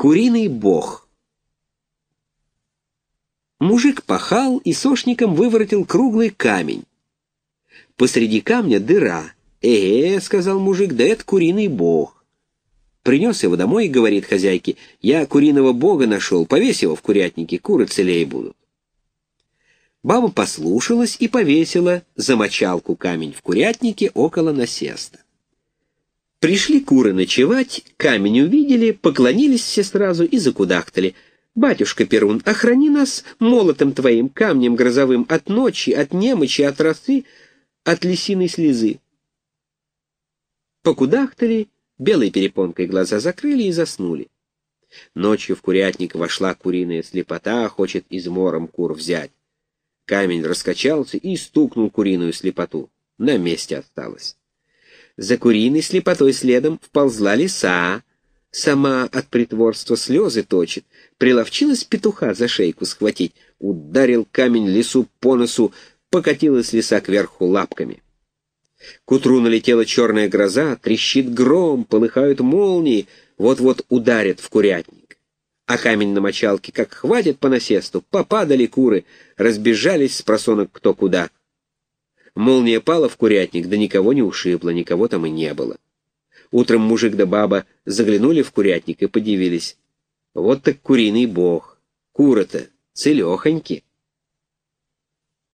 Куриный бог. Мужик пахал и сошником выворотил круглый камень. Посреди камня дыра. «Э-э», — сказал мужик, — «да это куриный бог». Принес его домой и говорит хозяйке, «Я куриного бога нашел, повесь его в курятнике, куры целее будут». Баба послушалась и повесила за мочалку камень в курятнике около насеста. Пришли куры ночевать, камень увидели, поклонились все сразу и закудахтали. «Батюшка Перун, охрани нас молотом твоим, камнем грозовым, от ночи, от немочи, от росы, от лисиной слезы». Покудахтали, белой перепонкой глаза закрыли и заснули. Ночью в курятник вошла куриная слепота, хочет измором кур взять. Камень раскачался и стукнул куриную слепоту. На месте осталось. За куриной слепотой следом вползла лиса. Сама от притворства слезы точит. Приловчилась петуха за шейку схватить. Ударил камень лису по носу, покатилась лиса кверху лапками. К утру налетела черная гроза, трещит гром, полыхают молнии, вот-вот ударят в курятник. А камень на мочалке, как хватит по насесту, попадали куры, разбежались с просонок кто куда — Молния пала в курятник, да никого не ушибла, никого там и не было. Утром мужик да баба заглянули в курятник и подивились. Вот так куриный бог. Куры-то целехоньки.